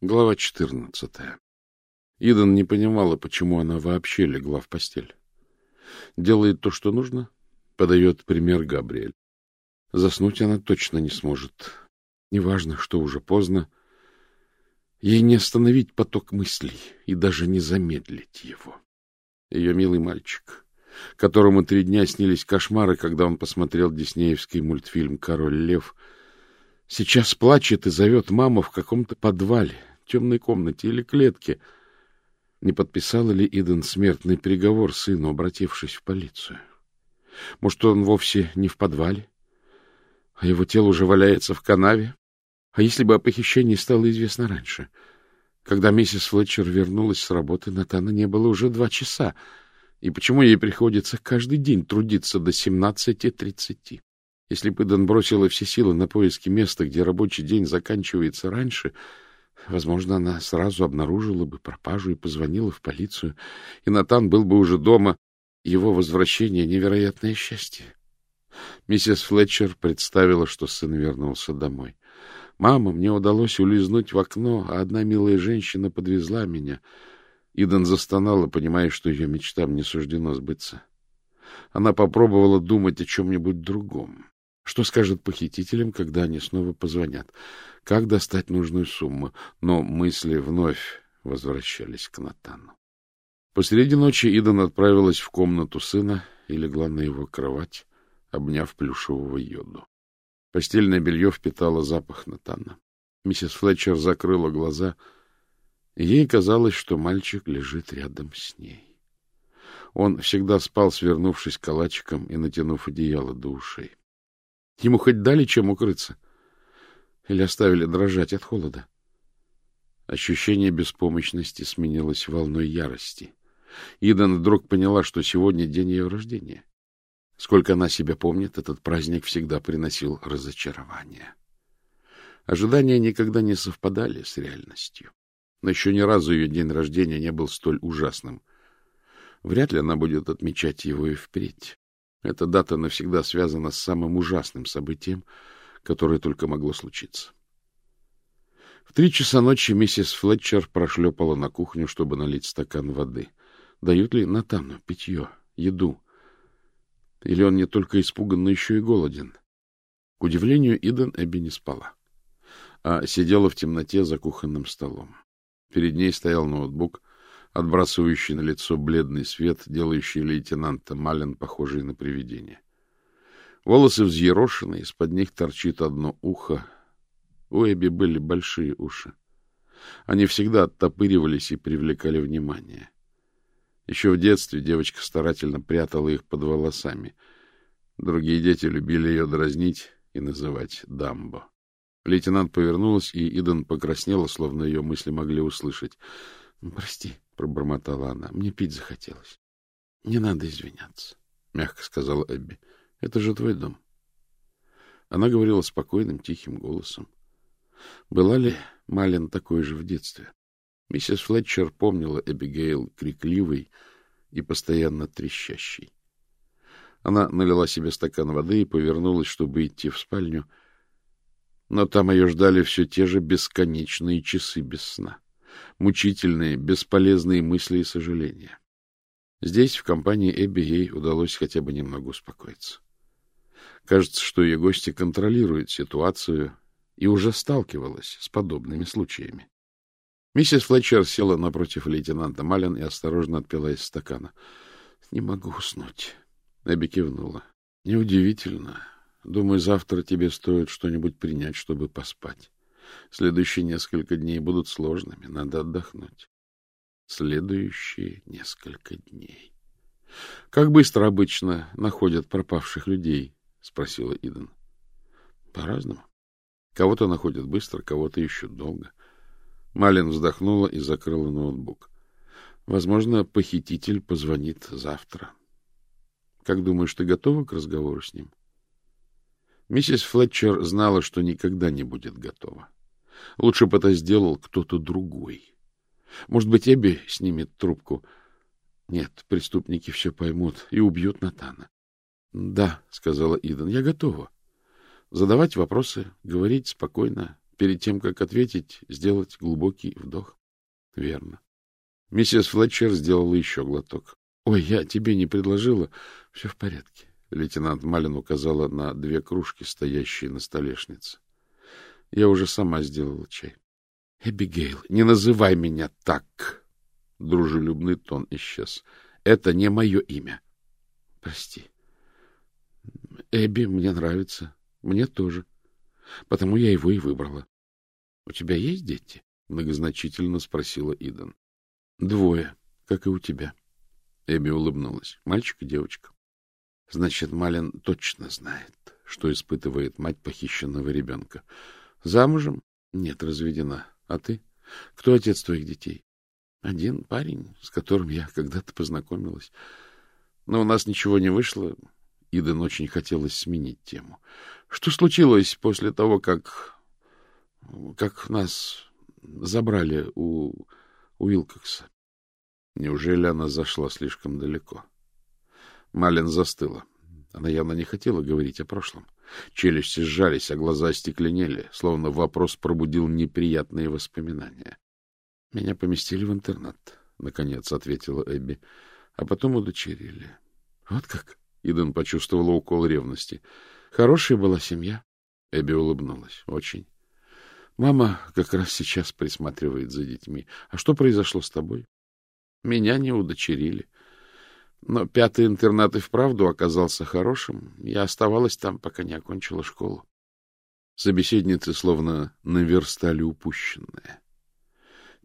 Глава 14. Идан не понимала, почему она вообще легла в постель. Делает то, что нужно, подает пример Габриэль. Заснуть она точно не сможет. Неважно, что уже поздно. Ей не остановить поток мыслей и даже не замедлить его. Ее милый мальчик, которому три дня снились кошмары, когда он посмотрел диснеевский мультфильм «Король лев», сейчас плачет и зовет маму в каком-то подвале, темной комнате или клетке. Не подписала ли Иден смертный приговор сыну, обратившись в полицию? Может, он вовсе не в подвале, а его тело уже валяется в канаве? А если бы о похищении стало известно раньше? Когда миссис Флетчер вернулась с работы, Натана не было уже два часа. И почему ей приходится каждый день трудиться до семнадцати тридцати? Если бы Иден бросила все силы на поиски места, где рабочий день заканчивается раньше, Возможно, она сразу обнаружила бы пропажу и позвонила в полицию, и Натан был бы уже дома. Его возвращение — невероятное счастье. Миссис Флетчер представила, что сын вернулся домой. «Мама, мне удалось улизнуть в окно, а одна милая женщина подвезла меня». Иден застонала, понимая, что ее мечтам не суждено сбыться. Она попробовала думать о чем-нибудь другом. Что скажет похитителям, когда они снова позвонят? Как достать нужную сумму? Но мысли вновь возвращались к Натану. Посреди ночи Идан отправилась в комнату сына и легла на его кровать, обняв плюшевого йоду. Постельное белье впитало запах Натана. Миссис Флетчер закрыла глаза, и ей казалось, что мальчик лежит рядом с ней. Он всегда спал, свернувшись калачиком и натянув одеяло до ушей. Ему хоть дали чем укрыться? Или оставили дрожать от холода? Ощущение беспомощности сменилось волной ярости. Идан вдруг поняла, что сегодня день ее рождения. Сколько она себя помнит, этот праздник всегда приносил разочарование. Ожидания никогда не совпадали с реальностью. Но еще ни разу ее день рождения не был столь ужасным. Вряд ли она будет отмечать его и впредь. Эта дата навсегда связана с самым ужасным событием, которое только могло случиться. В три часа ночи миссис Флетчер прошлепала на кухню, чтобы налить стакан воды. Дают ли Натану питье, еду? Или он не только испуган, но еще и голоден? К удивлению, Иден Эбби не спала, а сидела в темноте за кухонным столом. Перед ней стоял ноутбук, отбрасывающий на лицо бледный свет, делающий лейтенанта Малин похожий на привидение. Волосы взъерошены, из-под них торчит одно ухо. У Эбби были большие уши. Они всегда оттопыривались и привлекали внимание. Еще в детстве девочка старательно прятала их под волосами. Другие дети любили ее дразнить и называть Дамбо. Лейтенант повернулась, и Иден покраснела, словно ее мысли могли услышать. — Прости, — пробормотала она, — мне пить захотелось. — Не надо извиняться, — мягко сказала Эбби. — Это же твой дом. Она говорила спокойным, тихим голосом. Была ли Малин такой же в детстве? Миссис Флетчер помнила Эбигейл крикливой и постоянно трещащей. Она налила себе стакан воды и повернулась, чтобы идти в спальню, но там ее ждали все те же бесконечные часы без сна мучительные, бесполезные мысли и сожаления. Здесь, в компании Эбби, ей удалось хотя бы немного успокоиться. Кажется, что ее гости контролируют ситуацию и уже сталкивалась с подобными случаями. Миссис Флетчер села напротив лейтенанта Малин и осторожно отпила из стакана. — Не могу уснуть. Эбби кивнула. — Неудивительно. Думаю, завтра тебе стоит что-нибудь принять, чтобы поспать. Следующие несколько дней будут сложными, надо отдохнуть. Следующие несколько дней. — Как быстро обычно находят пропавших людей? — спросила Иден. — По-разному. Кого-то находят быстро, кого-то ищут долго. Малин вздохнула и закрыла ноутбук. Возможно, похититель позвонит завтра. Как думаешь, ты готова к разговору с ним? Миссис Флетчер знала, что никогда не будет готова. Лучше бы это сделал кто-то другой. Может быть, Эбби снимет трубку. Нет, преступники все поймут и убьют Натана. — Да, — сказала Иден, — я готова. Задавать вопросы, говорить спокойно, Перед тем, как ответить, сделать глубокий вдох. Верно. Миссис Флетчер сделала еще глоток. — Ой, я тебе не предложила. Все в порядке. Лейтенант Малин указала на две кружки, стоящие на столешнице. Я уже сама сделала чай. — Эбигейл, не называй меня так! Дружелюбный тон исчез. — Это не мое имя. — Прости. — Эбби мне нравится. Мне тоже. Потому я его и выбрала. — У тебя есть дети? — многозначительно спросила Иден. — Двое, как и у тебя. Эбби улыбнулась. Мальчик и девочка. Значит, Малин точно знает, что испытывает мать похищенного ребенка. Замужем? Нет, разведена. А ты? Кто отец твоих детей? Один парень, с которым я когда-то познакомилась. Но у нас ничего не вышло. Иден очень хотелось сменить тему. Что случилось после того, как... как нас забрали у Уилкокса? Неужели она зашла слишком далеко? Малин застыла. Она явно не хотела говорить о прошлом. Челюсти сжались, а глаза остекленели, словно вопрос пробудил неприятные воспоминания. — Меня поместили в интернат, — наконец ответила Эбби, — а потом удочерили. — Вот как? — Иден почувствовала укол ревности. — Хорошая была семья. Эбби улыбнулась. — Очень. Мама как раз сейчас присматривает за детьми. А что произошло с тобой? Меня не удочерили. Но пятый интернат и вправду оказался хорошим. Я оставалась там, пока не окончила школу. Собеседницы словно наверстали упущенное.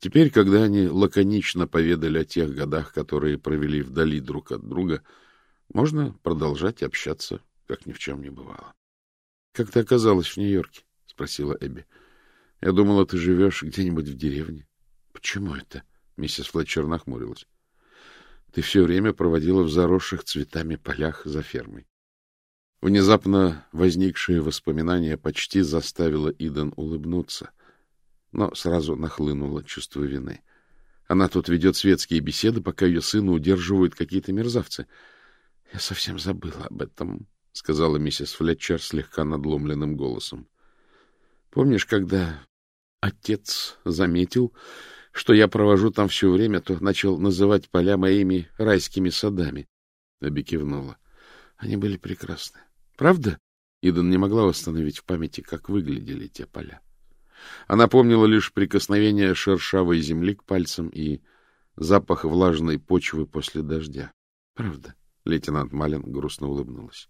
Теперь, когда они лаконично поведали о тех годах, которые провели вдали друг от друга, можно продолжать общаться, как ни в чем не бывало. — Как ты оказалась в Нью-Йорке? — спросила Эбби. — Я думала, ты живешь где-нибудь в деревне. — Почему это? — миссис Флетчер нахмурилась. Ты все время проводила в заросших цветами полях за фермой. Внезапно возникшее воспоминание почти заставило Иден улыбнуться, но сразу нахлынуло чувство вины. Она тут ведет светские беседы, пока ее сына удерживают какие-то мерзавцы. — Я совсем забыла об этом, — сказала миссис Флетчер слегка надломленным голосом. — Помнишь, когда отец заметил, что я провожу там все время, то начал называть поля моими райскими садами. Эбби кивнула. Они были прекрасны. Правда? Идан не могла восстановить в памяти, как выглядели те поля. Она помнила лишь прикосновение шершавой земли к пальцам и запах влажной почвы после дождя. Правда? Лейтенант Малин грустно улыбнулась.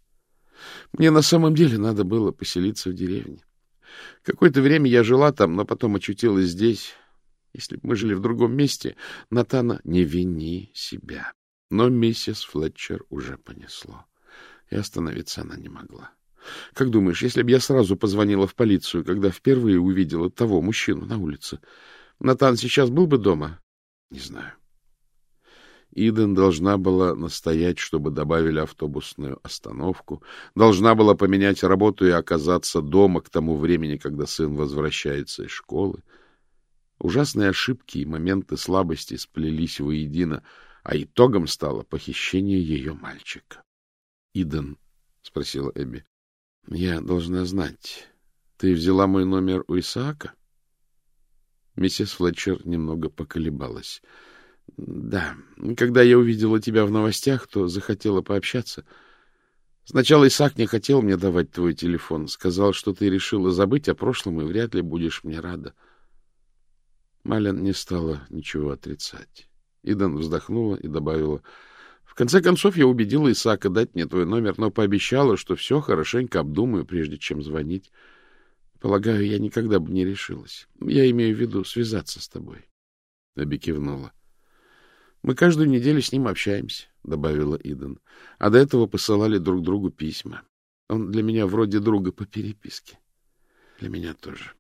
Мне на самом деле надо было поселиться в деревне. Какое-то время я жила там, но потом очутилась здесь, если бы мы жили в другом месте, Натана, не вини себя. Но миссис Флетчер уже понесло, и остановиться она не могла. Как думаешь, если бы я сразу позвонила в полицию, когда впервые увидела того мужчину на улице, Натан сейчас был бы дома? Не знаю. Иден должна была настоять, чтобы добавили автобусную остановку, должна была поменять работу и оказаться дома к тому времени, когда сын возвращается из школы. Ужасные ошибки и моменты слабости сплелись воедино, а итогом стало похищение ее мальчика. — Иден, — спросила Эбби, — я должна знать, ты взяла мой номер у Исаака? Миссис Флетчер немного поколебалась. — Да, когда я увидела тебя в новостях, то захотела пообщаться. Сначала Исаак не хотел мне давать твой телефон, сказал, что ты решила забыть о прошлом и вряд ли будешь мне рада. — Малин не стала ничего отрицать. Идан вздохнула и добавила, — В конце концов, я убедила Исаака дать мне твой номер, но пообещала, что все хорошенько обдумаю, прежде чем звонить. Полагаю, я никогда бы не решилась. Я имею в виду связаться с тобой. Аби кивнула. — Мы каждую неделю с ним общаемся, — добавила Идан. — А до этого посылали друг другу письма. Он для меня вроде друга по переписке. Для меня тоже.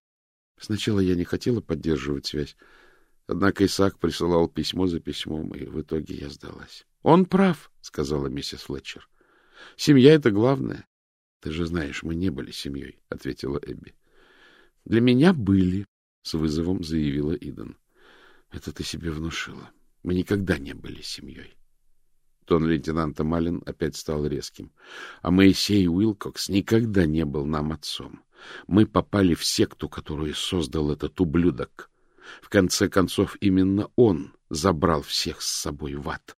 Сначала я не хотела поддерживать связь, однако Исаак присылал письмо за письмом, и в итоге я сдалась. — Он прав, — сказала миссис Флетчер. — Семья — это главное. — Ты же знаешь, мы не были семьей, — ответила Эбби. — Для меня были, — с вызовом заявила Иден. — Это ты себе внушила. Мы никогда не были семьей. Тон лейтенанта Малин опять стал резким. А Моисей Уилкокс никогда не был нам отцом. Мы попали в секту, которую создал этот ублюдок. В конце концов, именно он забрал всех с собой в ад.